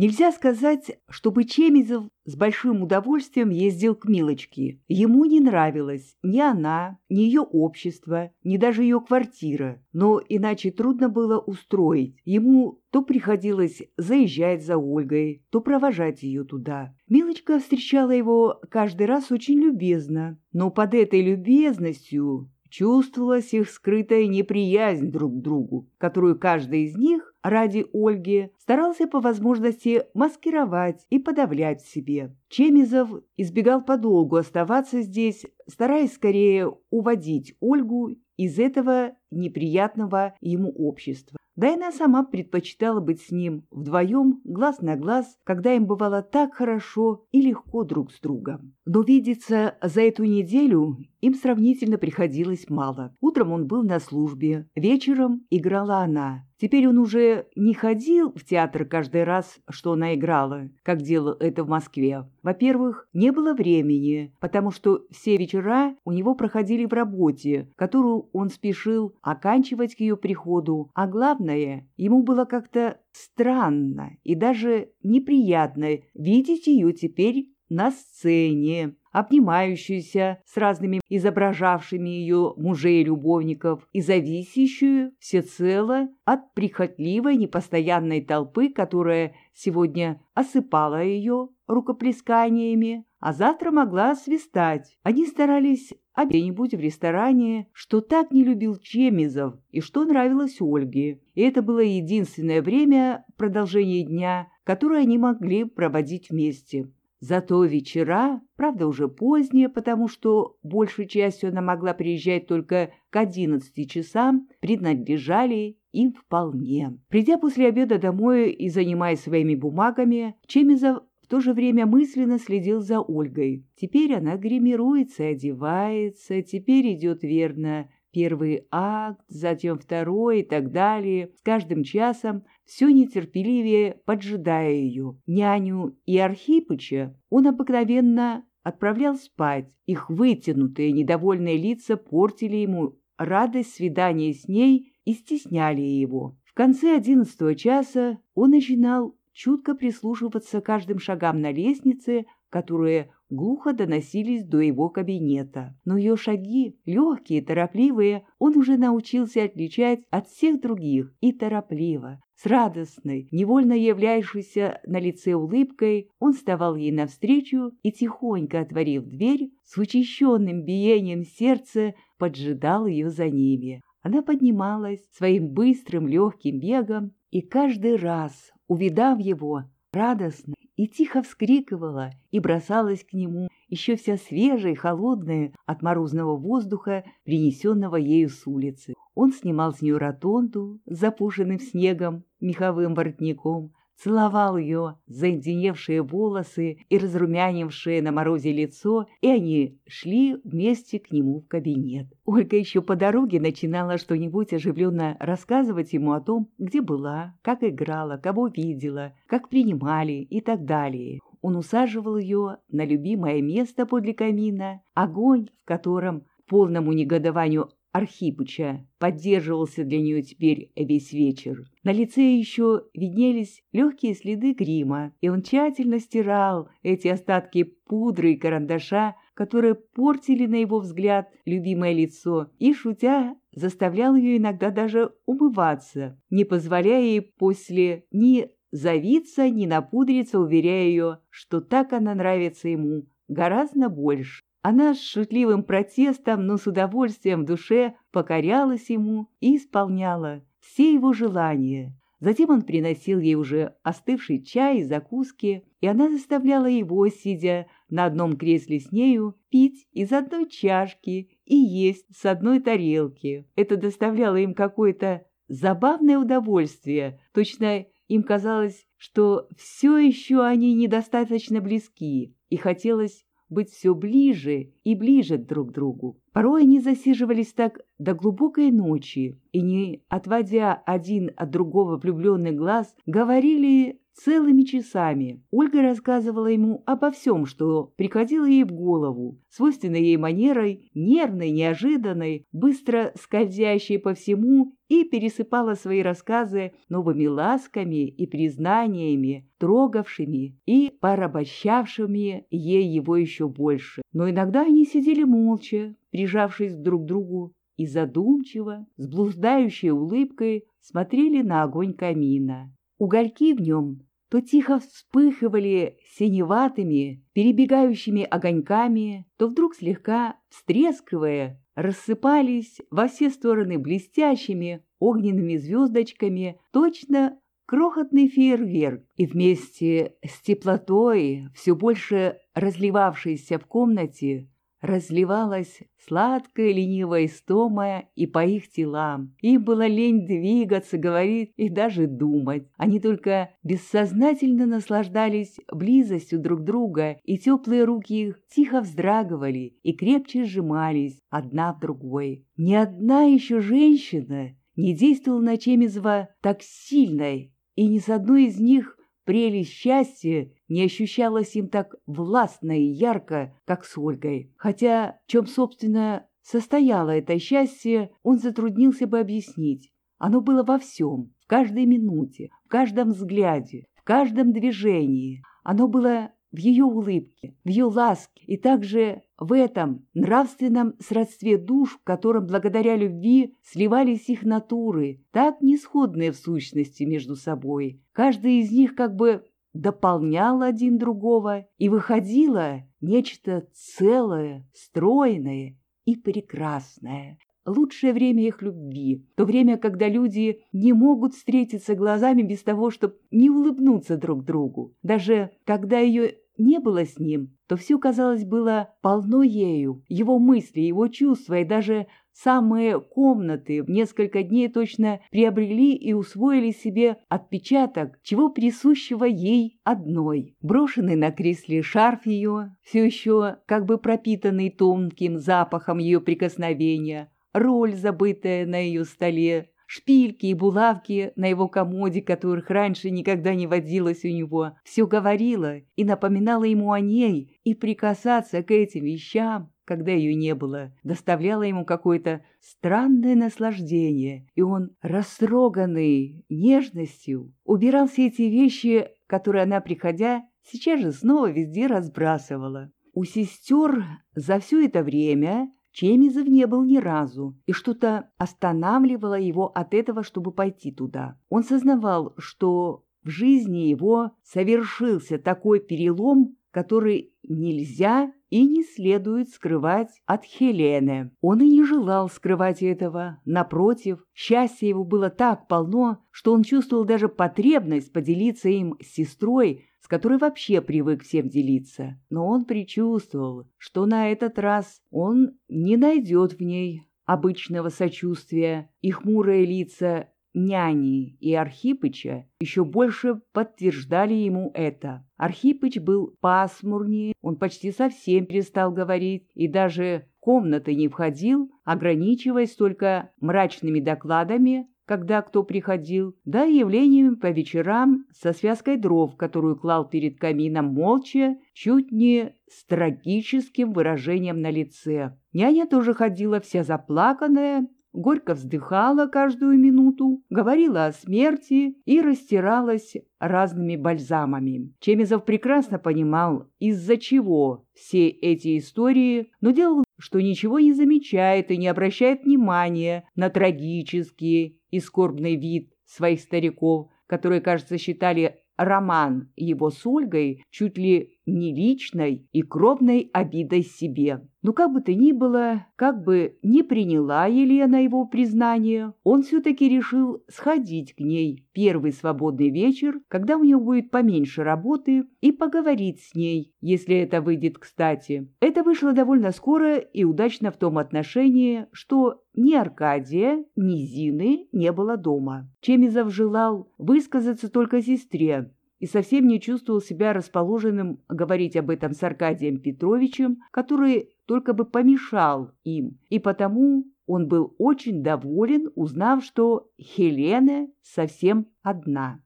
Нельзя сказать, чтобы Чемизов с большим удовольствием ездил к Милочке. Ему не нравилось ни она, ни ее общество, ни даже ее квартира. Но иначе трудно было устроить. Ему то приходилось заезжать за Ольгой, то провожать ее туда. Милочка встречала его каждый раз очень любезно, но под этой любезностью чувствовалась их скрытая неприязнь друг к другу, которую каждый из них ради Ольги старался по возможности маскировать и подавлять в себе. Чемизов избегал подолгу оставаться здесь, стараясь скорее уводить Ольгу из этого неприятного ему общества. Да и она сама предпочитала быть с ним вдвоем, глаз на глаз, когда им бывало так хорошо и легко друг с другом. Но видеться за эту неделю им сравнительно приходилось мало. Утром он был на службе, вечером играла она. Теперь он уже не ходил в театр каждый раз, что она играла, как делал это в Москве. Во-первых, не было времени, потому что все вечера у него проходили в работе, которую он спешил оканчивать к ее приходу, а главное, ему было как-то странно и даже неприятно видеть ее теперь на сцене, обнимающуюся с разными изображавшими ее мужей-любовников и зависящую всецело от прихотливой непостоянной толпы, которая сегодня осыпала ее рукоплесканиями, а завтра могла свистать. Они старались где-нибудь в ресторане, что так не любил Чемизов и что нравилось Ольге. И это было единственное время продолжения дня, которое они могли проводить вместе. Зато вечера, правда уже поздние, потому что большей частью она могла приезжать только к одиннадцати часам, принадлежали им вполне. Придя после обеда домой и занимаясь своими бумагами, Чемизов в то же время мысленно следил за Ольгой. Теперь она гримируется одевается, теперь идет верно первый акт, затем второй и так далее. С каждым часом все нетерпеливее поджидая ее. Няню и Архипыча он обыкновенно отправлял спать. Их вытянутые недовольные лица портили ему радость свидания с ней и стесняли его. В конце одиннадцатого часа он начинал чутко прислушиваться каждым шагам на лестнице, которые глухо доносились до его кабинета. Но ее шаги, легкие, торопливые, он уже научился отличать от всех других и торопливо. С радостной, невольно являющейся на лице улыбкой, он вставал ей навстречу и, тихонько отворив дверь, с учащенным биением сердца поджидал ее за ними. Она поднималась своим быстрым легким бегом, и каждый раз, увидав его, радостно и тихо вскрикивала и бросалась к нему, еще вся свежая и холодная от морозного воздуха, принесенного ею с улицы. Он снимал с нее ротонду, запушенным снегом, меховым воротником, целовал ее заинденевшие волосы и разрумянившее на морозе лицо, и они шли вместе к нему в кабинет. Ольга еще по дороге начинала что-нибудь оживленно рассказывать ему о том, где была, как играла, кого видела, как принимали и так далее. Он усаживал ее на любимое место подле камина, огонь, в котором полному негодованию Архипыча поддерживался для нее теперь весь вечер. На лице еще виднелись легкие следы грима, и он тщательно стирал эти остатки пудры и карандаша, которые портили, на его взгляд, любимое лицо, и, шутя, заставлял ее иногда даже умываться, не позволяя ей после ни завиться, ни напудриться, уверяя ее, что так она нравится ему гораздо больше. Она с шутливым протестом, но с удовольствием в душе покорялась ему и исполняла все его желания. Затем он приносил ей уже остывший чай и закуски, и она заставляла его, сидя на одном кресле с нею, пить из одной чашки и есть с одной тарелки. Это доставляло им какое-то забавное удовольствие. Точно им казалось, что все еще они недостаточно близки, и хотелось быть все ближе и ближе друг к другу. Порой они засиживались так до глубокой ночи и, не отводя один от другого влюбленный глаз, говорили целыми часами. Ольга рассказывала ему обо всем, что приходило ей в голову, свойственной ей манерой, нервной, неожиданной, быстро скользящей по всему, и пересыпала свои рассказы новыми ласками и признаниями, трогавшими и порабощавшими ей его еще больше. Но иногда они сидели молча, прижавшись друг к другу, и задумчиво, с блуждающей улыбкой смотрели на огонь камина. Угольки в нем то тихо вспыхивали синеватыми, перебегающими огоньками, то вдруг слегка встрескивая, рассыпались во все стороны блестящими огненными звездочками, точно крохотный фейерверк, и вместе с теплотой, все больше разливавшейся в комнате, разливалась сладкая ленивая истома и по их телам. Им было лень двигаться, говорить и даже думать. Они только бессознательно наслаждались близостью друг друга, и теплые руки их тихо вздрагивали и крепче сжимались одна в другой. Ни одна еще женщина не действовала на Чемизова так сильно, и ни с одной из них Прелесть счастья не ощущалась им так властно и ярко, как с Ольгой. Хотя в чем, собственно, состояло это счастье, он затруднился бы объяснить. Оно было во всем, в каждой минуте, в каждом взгляде, в каждом движении. Оно было в ее улыбке, в ее ласке и также в этом нравственном сродстве душ, в котором благодаря любви сливались их натуры, так несходные в сущности между собой. Каждая из них как бы дополняла один другого, и выходило нечто целое, стройное и прекрасное. Лучшее время их любви, то время, когда люди не могут встретиться глазами без того, чтобы не улыбнуться друг другу. Даже когда ее не было с ним, то все, казалось, было полно ею, его мысли, его чувства и даже самые комнаты в несколько дней точно приобрели и усвоили себе отпечаток, чего присущего ей одной. Брошенный на кресле шарф ее, все еще как бы пропитанный тонким запахом ее прикосновения, роль, забытая на ее столе, шпильки и булавки на его комоде, которых раньше никогда не водилось у него, все говорило и напоминало ему о ней, и прикасаться к этим вещам, когда ее не было, доставляло ему какое-то странное наслаждение, и он, растроганный нежностью, убирал все эти вещи, которые она, приходя, сейчас же снова везде разбрасывала. У сестер за все это время Чемизов не был ни разу, и что-то останавливало его от этого, чтобы пойти туда. Он сознавал, что в жизни его совершился такой перелом, который нельзя и не следует скрывать от Хелены. Он и не желал скрывать этого. Напротив, счастье его было так полно, что он чувствовал даже потребность поделиться им с сестрой, с которой вообще привык всем делиться. Но он предчувствовал, что на этот раз он не найдет в ней обычного сочувствия, и хмурые лица няни и Архипыча еще больше подтверждали ему это. Архипыч был пасмурнее, он почти совсем перестал говорить и даже в комнаты не входил, ограничиваясь только мрачными докладами когда кто приходил, да и явлениями по вечерам со связкой дров, которую клал перед камином молча, чуть не с трагическим выражением на лице. Няня тоже ходила вся заплаканная, горько вздыхала каждую минуту, говорила о смерти и растиралась разными бальзамами. Чемизов прекрасно понимал, из-за чего все эти истории, но делал, что ничего не замечает и не обращает внимания на трагические и скорбный вид своих стариков, которые, кажется, считали роман его с Ольгой чуть ли не личной и кровной обидой себе. Но как бы то ни было, как бы не приняла Елена его признание, он все-таки решил сходить к ней первый свободный вечер, когда у него будет поменьше работы, и поговорить с ней, если это выйдет кстати. Это вышло довольно скоро и удачно в том отношении, что ни Аркадия, ни Зины не было дома. Чемизов желал высказаться только сестре, и совсем не чувствовал себя расположенным говорить об этом с Аркадием Петровичем, который только бы помешал им, и потому он был очень доволен, узнав, что Хелена совсем одна.